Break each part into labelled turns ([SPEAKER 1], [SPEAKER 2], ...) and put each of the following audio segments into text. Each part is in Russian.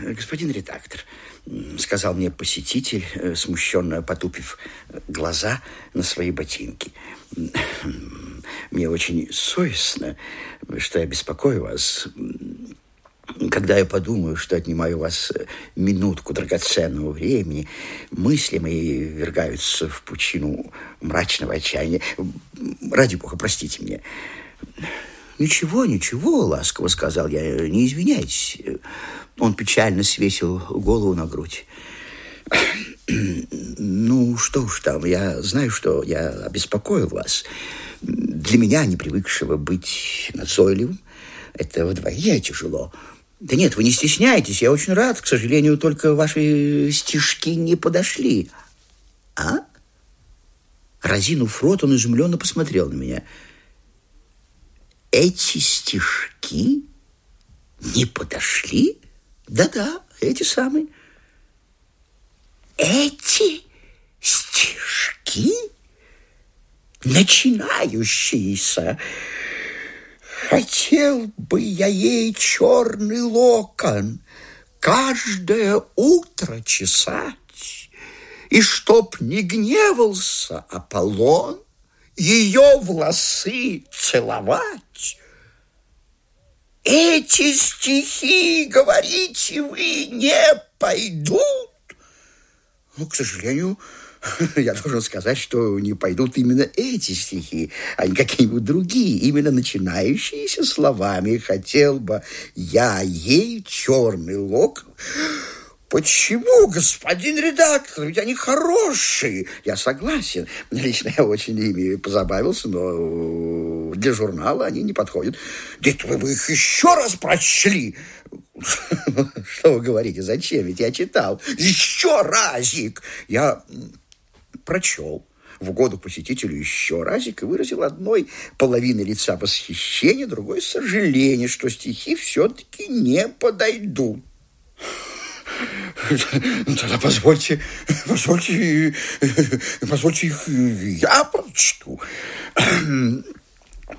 [SPEAKER 1] Господин редактор, сказал мне посетитель, э, смущенно потупив глаза на свои ботинки. Мне очень совестно, что я беспокою вас. Когда я подумаю, что отнимаю у вас минутку драгоценного времени, мысли мои вергаются в пучину мрачного отчаяния. Ради бога, простите меня. Ничего, ничего, ласково сказал я, не извиняйтесь. Он печально свесил голову на грудь. Ну, что ж там, я знаю, что я обеспокоил вас. Для меня, не привыкшего быть назойливым, это вдвойне тяжело. Да нет, вы не стесняйтесь, я очень рад. К сожалению, только ваши стишки не подошли. А? Разинув рот, он изумленно посмотрел на меня. Эти стишки не подошли? Да-да, эти самые. Эти стишки, начинающиеся, хотел бы я ей черный локон каждое утро чесать, и чтоб не гневался Аполлон, ее волосы целовать, эти стихи, говорите вы, не пойдут? Ну, к сожалению, я должен сказать, что не пойдут именно эти стихи, а не какие-нибудь другие, именно начинающиеся словами «хотел бы я ей черный лок». Почему, господин редактор? Ведь они хорошие. Я согласен. Лично я очень ими позабавился, но для журнала они не подходят. Где-то вы бы их еще раз прочли. Что вы говорите? Зачем? Ведь я читал. Еще разик. Я прочел в году посетителю еще разик и выразил одной половиной лица восхищение, другой сожаление, что стихи все-таки не подойдут. Тогда позвольте, позвольте, позвольте их я прочту.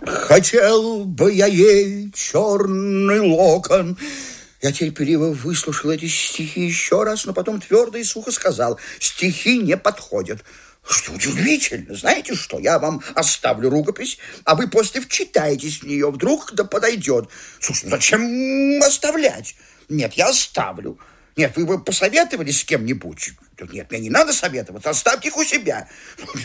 [SPEAKER 1] Хотел бы я ей черный локон. Я терпеливо выслушал эти стихи еще раз, но потом твердо и сухо сказал, стихи не подходят. Что удивительно, знаете что, я вам оставлю рукопись, а вы после вчитаетесь в нее, вдруг да подойдет. Слушай, ну зачем оставлять? Нет, я оставлю. Нет, вы бы посоветовали с кем-нибудь? Нет, мне не надо советоваться, оставьте их у себя.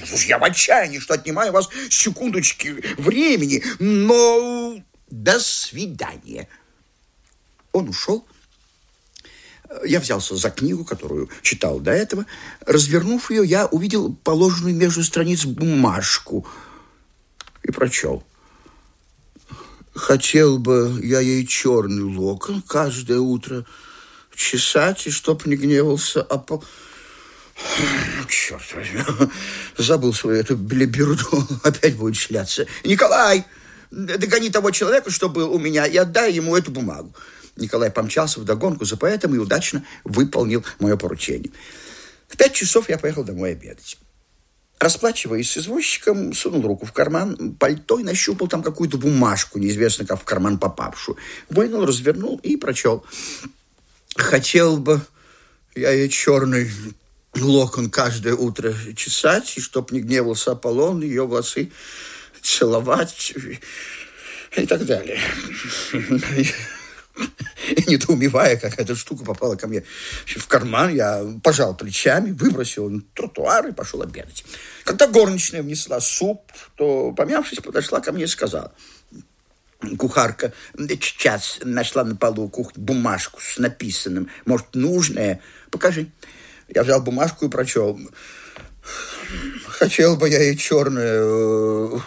[SPEAKER 1] Слушай, я в отчаянии, что отнимаю у вас секундочки времени, но до свидания. Он ушел. Я взялся за книгу, которую читал до этого. Развернув ее, я увидел положенную между страниц бумажку и прочел. Хотел бы я ей черный локон каждое утро чесать, и чтоб не гневался, а по... Черт возьми, забыл свою эту белиберду, опять будет шляться. Николай, догони того человека, что был у меня, и отдай ему эту бумагу. Николай помчался в догонку за поэтом и удачно выполнил мое поручение. В пять часов я поехал домой обедать. Расплачиваясь с извозчиком, сунул руку в карман пальто и нащупал там какую-то бумажку, неизвестно как в карман попавшую. Вынул, развернул и прочел. Хотел бы я ей черный локон каждое утро чесать, и чтоб не гневался Аполлон, ее волосы целовать и так далее. И недоумевая, как эта штука попала ко мне в карман, я пожал плечами, выбросил на тротуар и пошел обедать. Когда горничная внесла суп, то, помявшись, подошла ко мне и сказала – Кухарка сейчас нашла на полу кухни бумажку с написанным. Может, нужное? Покажи. Я взял бумажку и прочел. Хотел бы я и черное...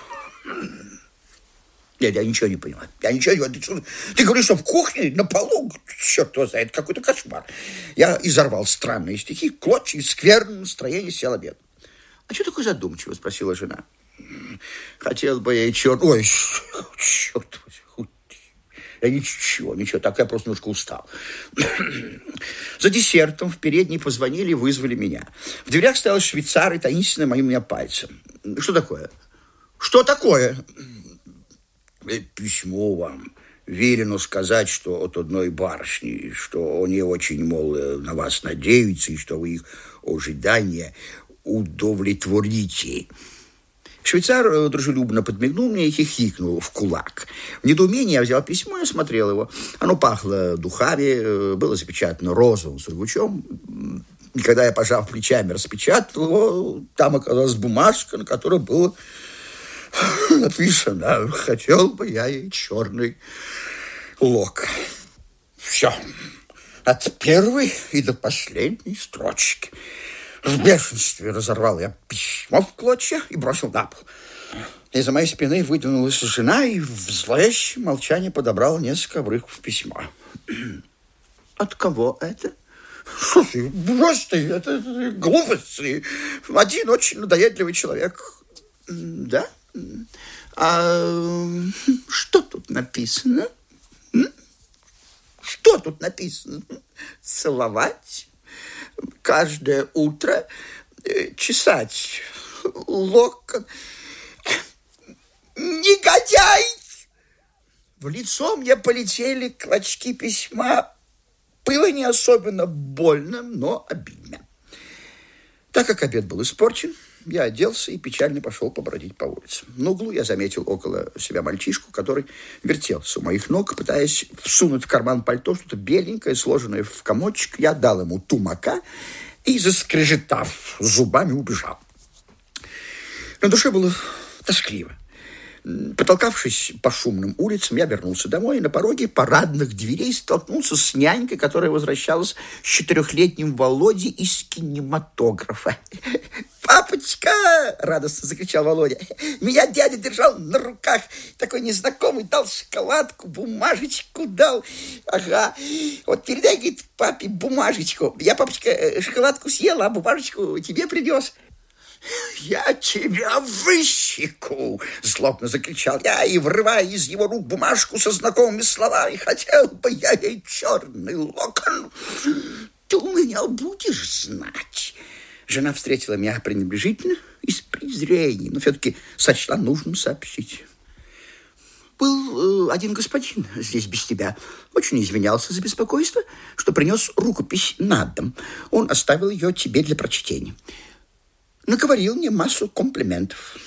[SPEAKER 1] Нет, я ничего не понимаю. Я ничего не понимаю. Ты, ты говоришь, что в кухне, на полу, черт его знает, какой-то кошмар. Я изорвал странные стихи, клочья, скверное настроение, сел обед. А что такое задумчиво? Спросила жена. Хотел бы я и черт... Ой, черт. Я ничего, ничего, так я просто немножко устал. За десертом в передней позвонили и вызвали меня. В дверях стоял швейцар и таинственно моим меня пальцем. Что такое? Что такое? Э, письмо вам. велено сказать, что от одной барышни, что они очень, мол, на вас надеются, и что вы их ожидания удовлетворите. Швейцар э, дружелюбно подмигнул мне и хихикнул в кулак. В недоумении я взял письмо и осмотрел его. Оно пахло духами, э, было запечатано розовым сургучом. И когда я, пожав плечами, распечатал его, там оказалась бумажка, на которой было написано «Хотел бы я и черный лок». Все. От первой и до последней строчки. В бешенстве разорвал я письмо в клочья и бросил на пол. Из-за моей спины выдвинулась жена и в зловещем молчании подобрала несколько обрывков письма. От кого это? Слушай, брось ты, это, это глупости. Один очень надоедливый человек. Да? А что тут написано? Что тут написано? Целовать? Каждое утро э, чесать локон. Негодяй! В лицо мне полетели клочки письма. Было не особенно больно, но обидно. Так как обед был испорчен, я оделся и печально пошел побродить по улице. На углу я заметил около себя мальчишку, который вертелся у моих ног, пытаясь всунуть в карман пальто что-то беленькое, сложенное в комочек. Я дал ему тумака и, заскрежетав зубами, убежал. На душе было тоскливо. Потолкавшись по шумным улицам, я вернулся домой и на пороге парадных дверей столкнулся с нянькой, которая возвращалась с четырехлетним Володей из кинематографа. «Папочка!» — радостно закричал Володя. «Меня дядя держал на руках. Такой незнакомый дал шоколадку, бумажечку дал. Ага. Вот передай, говорит, папе бумажечку. Я, папочка, э, шоколадку съела, а бумажечку тебе принес». «Я тебя высеку!» — злобно закричал я и, врывая из его рук бумажку со знакомыми словами, «Хотел бы я ей черный локон!» «Ты у меня будешь знать!» Жена встретила меня пренебрежительно с презрением, но все-таки сочла нужным сообщить. Был э, один господин здесь без тебя. Очень извинялся за беспокойство, что принес рукопись на дом. Он оставил ее тебе для прочтения наговорил мне массу комплиментов.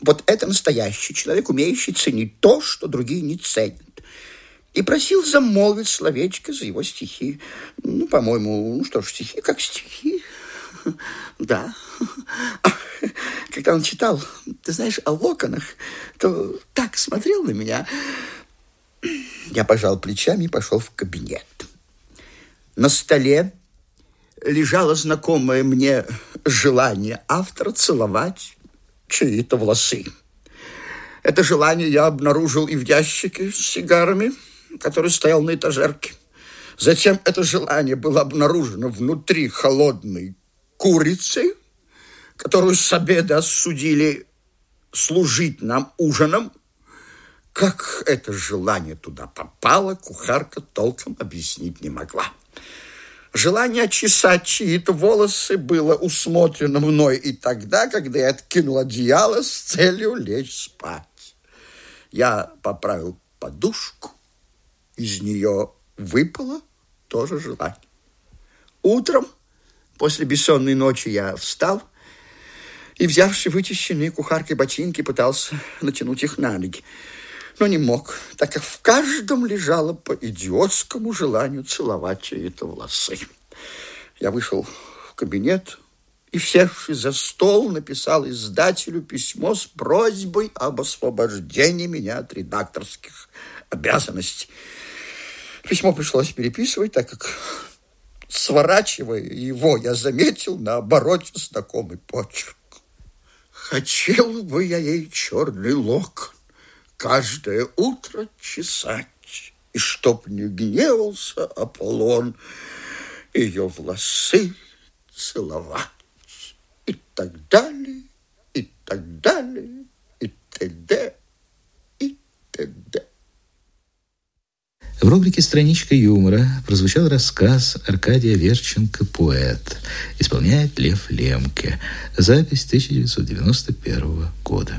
[SPEAKER 1] Вот это настоящий человек, умеющий ценить то, что другие не ценят. И просил замолвить словечко за его стихи. Ну, по-моему, ну что ж, стихи как стихи. Да. Когда он читал, ты знаешь, о локонах, то так смотрел на меня. Я пожал плечами и пошел в кабинет. На столе лежало знакомое мне желание автора целовать чьи-то волосы. Это желание я обнаружил и в ящике с сигарами, который стоял на этажерке. Затем это желание было обнаружено внутри холодной курицы, которую с обеда осудили служить нам ужином. Как это желание туда попало, кухарка толком объяснить не могла. Желание чесать чьи-то волосы было усмотрено мной и тогда, когда я откинул одеяло с целью лечь спать. Я поправил подушку, из нее выпало тоже желание. Утром, после бессонной ночи, я встал и, взявши вычищенные кухаркой ботинки, пытался натянуть их на ноги но не мог, так как в каждом лежало по идиотскому желанию целовать чьи-то волосы. Я вышел в кабинет и, севший за стол, написал издателю письмо с просьбой об освобождении меня от редакторских обязанностей. Письмо пришлось переписывать, так как, сворачивая его, я заметил на обороте знакомый почерк. Хотел бы я ей черный локон каждое утро чесать, и чтоб не гневался Аполлон, ее волосы целовать. И так далее, и так далее, и т.д., и т.д.
[SPEAKER 2] В рубрике «Страничка юмора» прозвучал рассказ Аркадия Верченко «Поэт». Исполняет Лев Лемке. Запись 1991 года.